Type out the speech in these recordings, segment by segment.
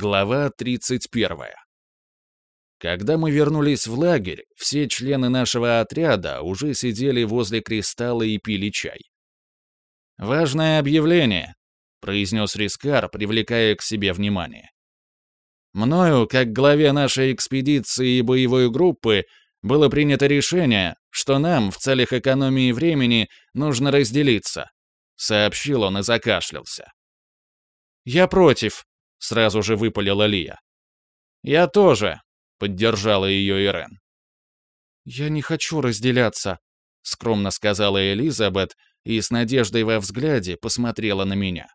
Глава 31. Когда мы вернулись в лагерь, все члены нашего отряда уже сидели возле кристалла и пили чай. «Важное объявление», — произнес Рискар, привлекая к себе внимание. «Мною, как главе нашей экспедиции и боевой группы, было принято решение, что нам, в целях экономии времени, нужно разделиться», — сообщил он и закашлялся. «Я против», — сразу же выпалила Лия. «Я тоже», — поддержала ее Ирен. «Я не хочу разделяться», — скромно сказала Элизабет и с надеждой во взгляде посмотрела на меня.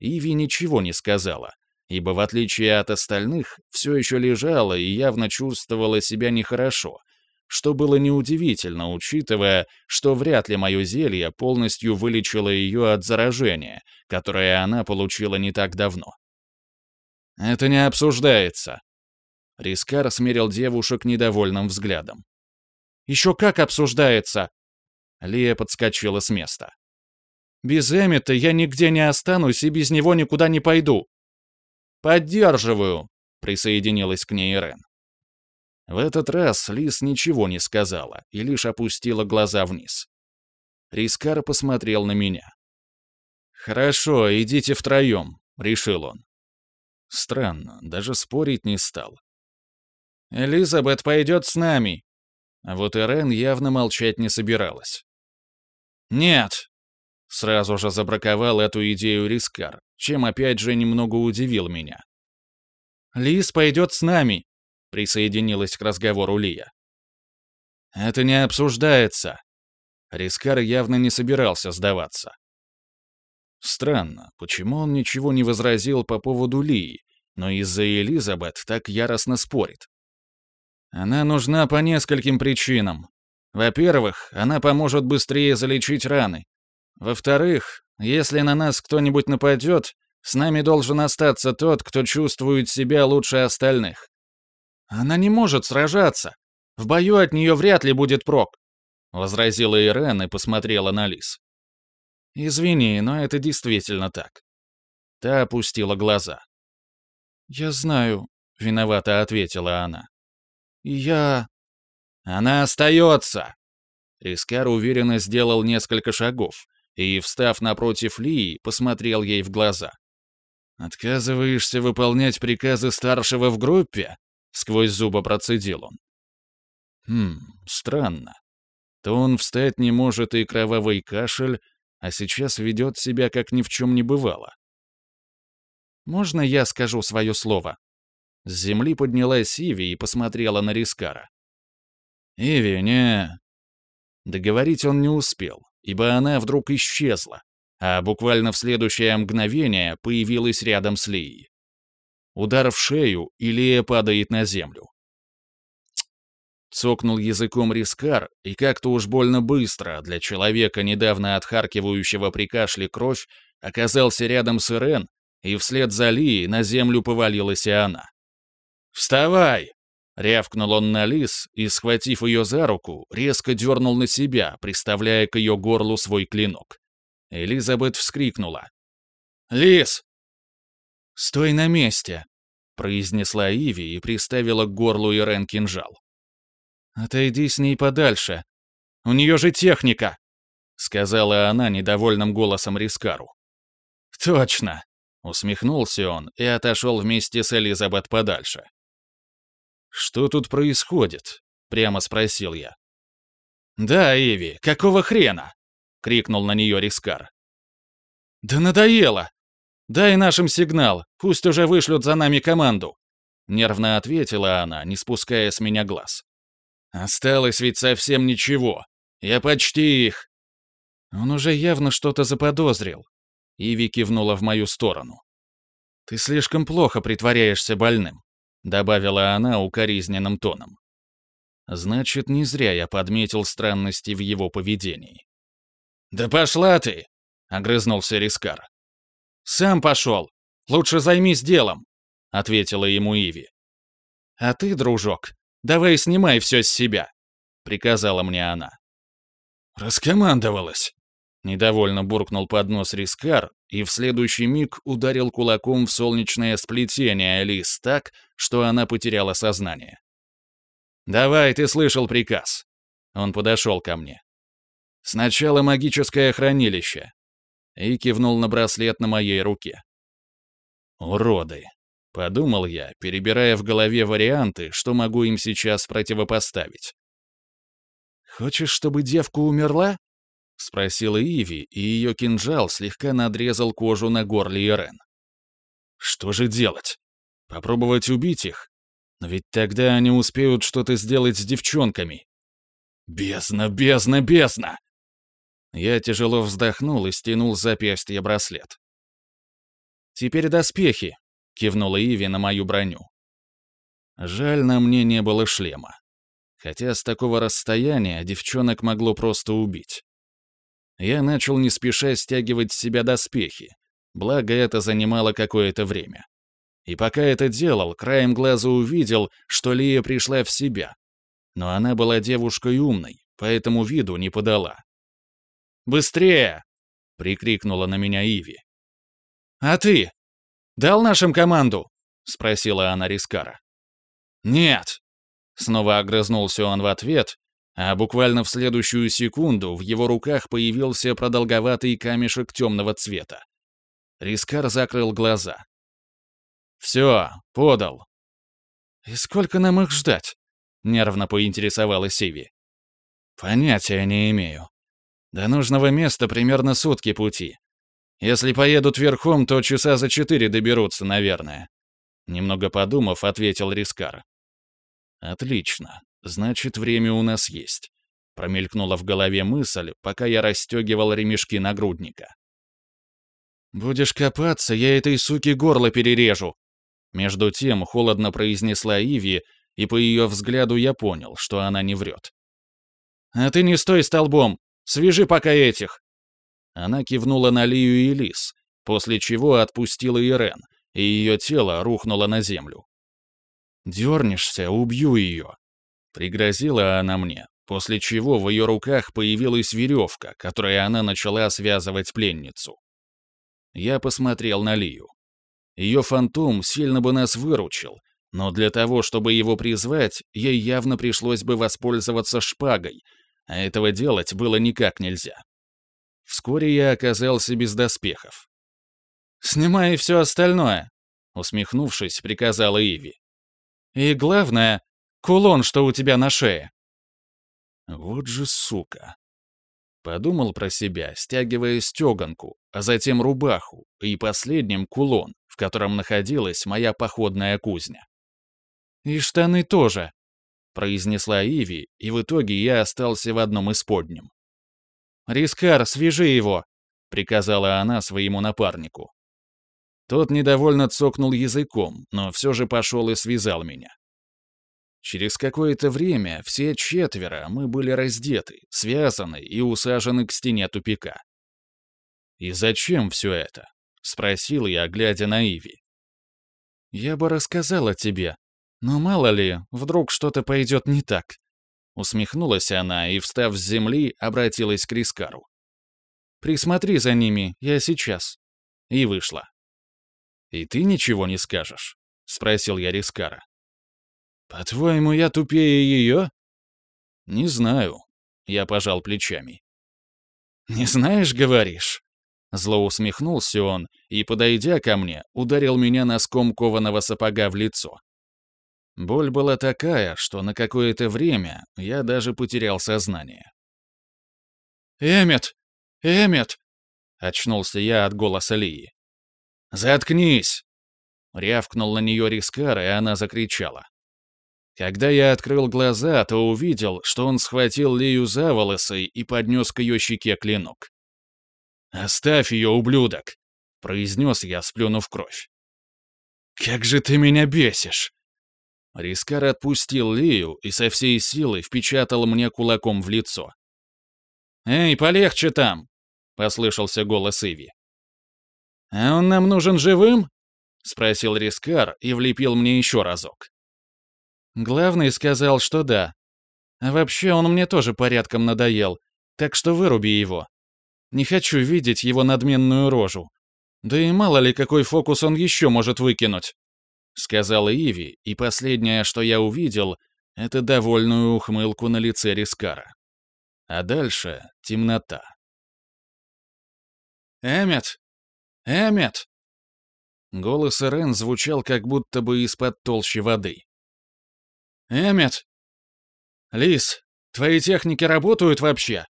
Иви ничего не сказала, ибо, в отличие от остальных, все еще лежала и явно чувствовала себя нехорошо, что было неудивительно, учитывая, что вряд ли мое зелье полностью вылечило ее от заражения, которое она получила не так давно. «Это не обсуждается». Рискар смерил девушек недовольным взглядом. «Еще как обсуждается!» Лия подскочила с места. «Без Эммета я нигде не останусь и без него никуда не пойду». «Поддерживаю», — присоединилась к ней Рен. В этот раз Лис ничего не сказала и лишь опустила глаза вниз. Рискар посмотрел на меня. «Хорошо, идите втроем», — решил он. Странно, даже спорить не стал. «Элизабет пойдет с нами!» А вот Ирен явно молчать не собиралась. «Нет!» Сразу же забраковал эту идею Рискар, чем опять же немного удивил меня. «Лис пойдет с нами!» присоединилась к разговору Лия. «Это не обсуждается!» Рискар явно не собирался сдаваться. Странно, почему он ничего не возразил по поводу Лии, но из-за Элизабет так яростно спорит. Она нужна по нескольким причинам. Во-первых, она поможет быстрее залечить раны. Во-вторых, если на нас кто-нибудь нападет, с нами должен остаться тот, кто чувствует себя лучше остальных. Она не может сражаться. В бою от нее вряд ли будет прок», — возразила Ирен и посмотрела на Лис. «Извини, но это действительно так». Та опустила глаза. «Я знаю», — виновато ответила она. «Я...» «Она остается!» Искар уверенно сделал несколько шагов и, встав напротив Лии, посмотрел ей в глаза. «Отказываешься выполнять приказы старшего в группе?» — сквозь зубы процедил он. «Хм, странно. То он встать не может и кровавый кашель, а сейчас ведет себя, как ни в чем не бывало. «Можно я скажу свое слово?» С земли поднялась Иви и посмотрела на Рискара. «Иви, не...» Договорить он не успел, ибо она вдруг исчезла, а буквально в следующее мгновение появилась рядом с Лией. Удар в шею, и Лия падает на землю. Цокнул языком Рискар, и как-то уж больно быстро для человека, недавно отхаркивающего при кашле кровь, оказался рядом с Ирен, и вслед за Лией на землю повалилась и она. «Вставай!» — рявкнул он на Лис и, схватив ее за руку, резко дернул на себя, приставляя к ее горлу свой клинок. Элизабет вскрикнула. «Лис!» «Стой на месте!» — произнесла Иви и приставила к горлу Ирен кинжал. «Отойди с ней подальше. У нее же техника!» — сказала она недовольным голосом Рискару. «Точно!» — усмехнулся он и отошел вместе с Элизабет подальше. «Что тут происходит?» — прямо спросил я. «Да, Иви, какого хрена?» — крикнул на нее Рискар. «Да надоело! «Дай нашим сигнал, пусть уже вышлют за нами команду», — нервно ответила она, не спуская с меня глаз. «Осталось ведь совсем ничего. Я почти их». Он уже явно что-то заподозрил. Иви кивнула в мою сторону. «Ты слишком плохо притворяешься больным», — добавила она укоризненным тоном. Значит, не зря я подметил странности в его поведении. «Да пошла ты!» — огрызнулся Рискар. «Сам пошел. Лучше займись делом», — ответила ему Иви. «А ты, дружок, давай снимай все с себя», — приказала мне она. «Раскомандовалась», Недовольно буркнул под нос Рискар и в следующий миг ударил кулаком в солнечное сплетение Алис так, что она потеряла сознание. «Давай, ты слышал приказ». Он подошел ко мне. «Сначала магическое хранилище». И кивнул на браслет на моей руке. «Уроды», — подумал я, перебирая в голове варианты, что могу им сейчас противопоставить. «Хочешь, чтобы девка умерла?» — спросила Иви, и ее кинжал слегка надрезал кожу на горле Ирен. «Что же делать? Попробовать убить их? Но ведь тогда они успеют что-то сделать с девчонками. Бездна, бездна, бездна!» Я тяжело вздохнул и стянул с запястья браслет. «Теперь доспехи», — кивнула Иви на мою броню. Жаль, на мне не было шлема. Хотя с такого расстояния девчонок могло просто убить. Я начал не спеша стягивать с себя доспехи, благо это занимало какое-то время. И пока это делал, краем глаза увидел, что Лия пришла в себя. Но она была девушкой умной, поэтому виду не подала. «Быстрее!» — прикрикнула на меня Иви. «А ты? Дал нашим команду?» — спросила она Рискара. «Нет!» — снова огрызнулся он в ответ, а буквально в следующую секунду в его руках появился продолговатый камешек темного цвета. Рискар закрыл глаза. «Все, подал». «И сколько нам их ждать?» — нервно поинтересовалась Иви. «Понятия не имею. До нужного места примерно сутки пути. Если поедут верхом, то часа за четыре доберутся, наверное». Немного подумав, ответил Рискар. «Отлично. Значит, время у нас есть». Промелькнула в голове мысль, пока я расстегивал ремешки нагрудника. «Будешь копаться, я этой суке горло перережу!» Между тем холодно произнесла Иви, и по ее взгляду я понял, что она не врет. «А ты не стой столбом! Свяжи пока этих!» Она кивнула на Лию и Лис, после чего отпустила Ирен, и ее тело рухнуло на землю. «Дернешься, убью ее!» Пригрозила она мне, после чего в ее руках появилась веревка, которой она начала связывать пленницу. Я посмотрел на Лию. Ее фантом сильно бы нас выручил, но для того, чтобы его призвать, ей явно пришлось бы воспользоваться шпагой, а этого делать было никак нельзя. Вскоре я оказался без доспехов. «Снимай все остальное», — усмехнувшись, приказала Иви. «И главное, кулон, что у тебя на шее». «Вот же сука», Подумал про себя, стягивая стеганку, а затем рубаху и последним кулон, в котором находилась моя походная кузня. «И штаны тоже», — произнесла Иви, и в итоге я остался в одном из подним. «Рискар, свяжи его», — приказала она своему напарнику. Тот недовольно цокнул языком, но все же пошел и связал меня. Через какое-то время все четверо мы были раздеты, связаны и усажены к стене тупика. «И зачем все это?» — спросил я, глядя на Иви. «Я бы рассказала тебе, но мало ли, вдруг что-то пойдет не так». Усмехнулась она и, встав с земли, обратилась к Рискару. «Присмотри за ними, я сейчас». И вышла. «И ты ничего не скажешь?» — спросил я Рискара. «По-твоему, я тупее ее?» «Не знаю», — я пожал плечами. «Не знаешь, говоришь?» Зло усмехнулся он и, подойдя ко мне, ударил меня носком кованого сапога в лицо. Боль была такая, что на какое-то время я даже потерял сознание. «Эммет! Эммет!» — очнулся я от голоса Лии. «Заткнись!» — рявкнул на нее Рискар, и она закричала. Когда я открыл глаза, то увидел, что он схватил Лию за волосы и поднес к ее щеке клинок. «Оставь ее, ублюдок!» — произнес я, сплюнув кровь. «Как же ты меня бесишь!» Рискар отпустил Лию и со всей силы впечатал мне кулаком в лицо. «Эй, полегче там!» — послышался голос Иви. «А он нам нужен живым?» — спросил Рискар и влепил мне еще разок. Главный сказал, что да. А вообще он мне тоже порядком надоел, так что выруби его. Не хочу видеть его надменную рожу. Да и мало ли, какой фокус он еще может выкинуть. Сказала Иви, и последнее, что я увидел, это довольную ухмылку на лице Рискара. А дальше — темнота. «Эммет! Эммет!» Голос Ирен звучал как будто бы из-под толщи воды. «Эммет! Лис, твои техники работают вообще?»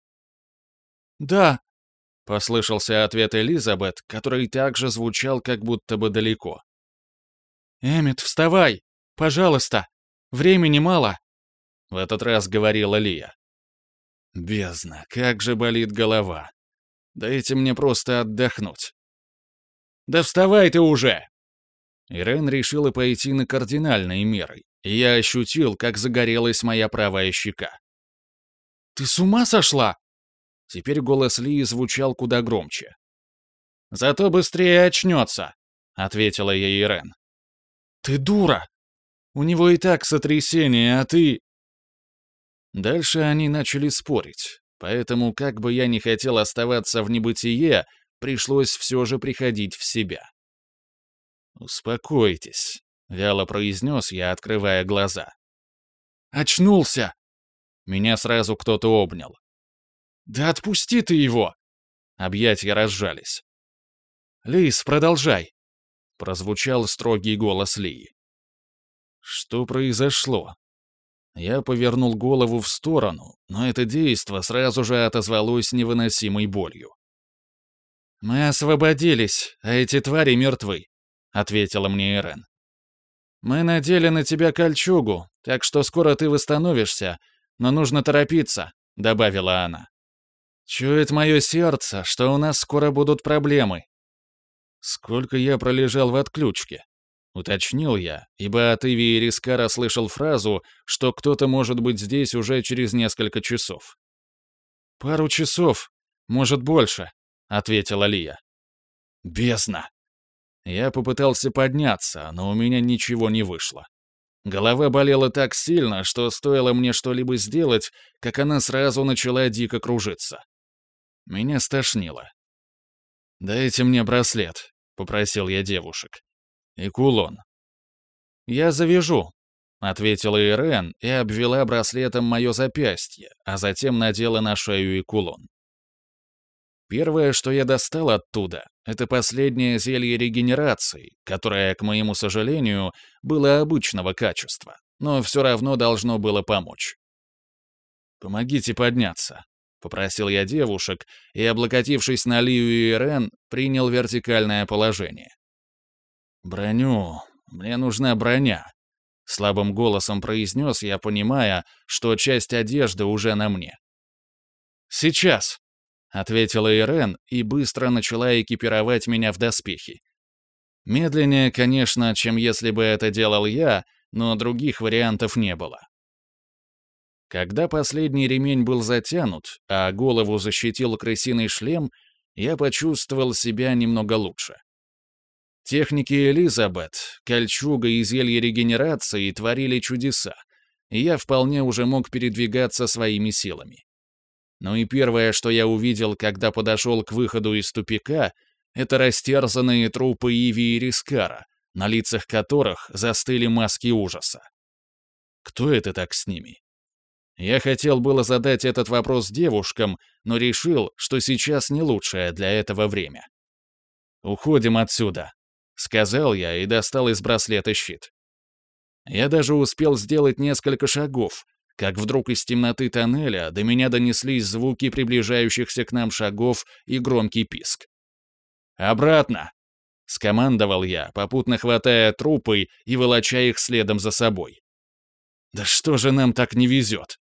«Да», — послышался ответ Элизабет, который также звучал как будто бы далеко. «Эммет, вставай! Пожалуйста! Времени мало!» В этот раз говорила Лия. «Бездна, как же болит голова! Дайте мне просто отдохнуть!» «Да вставай ты уже!» Ирен решила пойти на кардинальные меры, и я ощутил, как загорелась моя правая щека. «Ты с ума сошла?» Теперь голос Лии звучал куда громче. «Зато быстрее очнется», — ответила ей Ирен. «Ты дура! У него и так сотрясение, а ты...» Дальше они начали спорить, поэтому, как бы я ни хотел оставаться в небытие, пришлось все же приходить в себя. «Успокойтесь», — вяло произнес я, открывая глаза. «Очнулся!» Меня сразу кто-то обнял. «Да отпусти ты его!» Объятья разжались. «Лис, продолжай!» Прозвучал строгий голос Ли. Что произошло? Я повернул голову в сторону, но это действо сразу же отозвалось невыносимой болью. «Мы освободились, а эти твари мертвы», — ответила мне Эрен. «Мы надели на тебя кольчугу, так что скоро ты восстановишься, но нужно торопиться», — добавила она. «Чует мое сердце, что у нас скоро будут проблемы», «Сколько я пролежал в отключке?» — уточнил я, ибо от Иви и Рискара слышал фразу, что кто-то может быть здесь уже через несколько часов. «Пару часов, может, больше», — ответила Лия. «Бездна!» Я попытался подняться, но у меня ничего не вышло. Голова болела так сильно, что стоило мне что-либо сделать, как она сразу начала дико кружиться. Меня стошнило. «Дайте мне браслет», — попросил я девушек. «И кулон». «Я завяжу», — ответила Ирен и обвела браслетом мое запястье, а затем надела на шею и кулон. Первое, что я достал оттуда, это последнее зелье регенерации, которое, к моему сожалению, было обычного качества, но все равно должно было помочь. «Помогите подняться», — попросил я девушек и, облокотившись на Лию и Ирен, принял вертикальное положение. «Броню. Мне нужна броня», — слабым голосом произнес я, понимая, что часть одежды уже на мне. «Сейчас», — ответила Ирен и быстро начала экипировать меня в доспехи. Медленнее, конечно, чем если бы это делал я, но других вариантов не было. Когда последний ремень был затянут, а голову защитил крысиный шлем, я почувствовал себя немного лучше. Техники Элизабет, кольчуга и зелье регенерации творили чудеса, и я вполне уже мог передвигаться своими силами. Но и первое, что я увидел, когда подошел к выходу из тупика, это растерзанные трупы Иви и Рискара, на лицах которых застыли маски ужаса. Кто это так с ними? Я хотел было задать этот вопрос девушкам, но решил, что сейчас не лучшее для этого время. «Уходим отсюда», — сказал я и достал из браслета щит. Я даже успел сделать несколько шагов, как вдруг из темноты тоннеля до меня донеслись звуки приближающихся к нам шагов и громкий писк. «Обратно!» — скомандовал я, попутно хватая трупы и волоча их следом за собой. «Да что же нам так не везет?»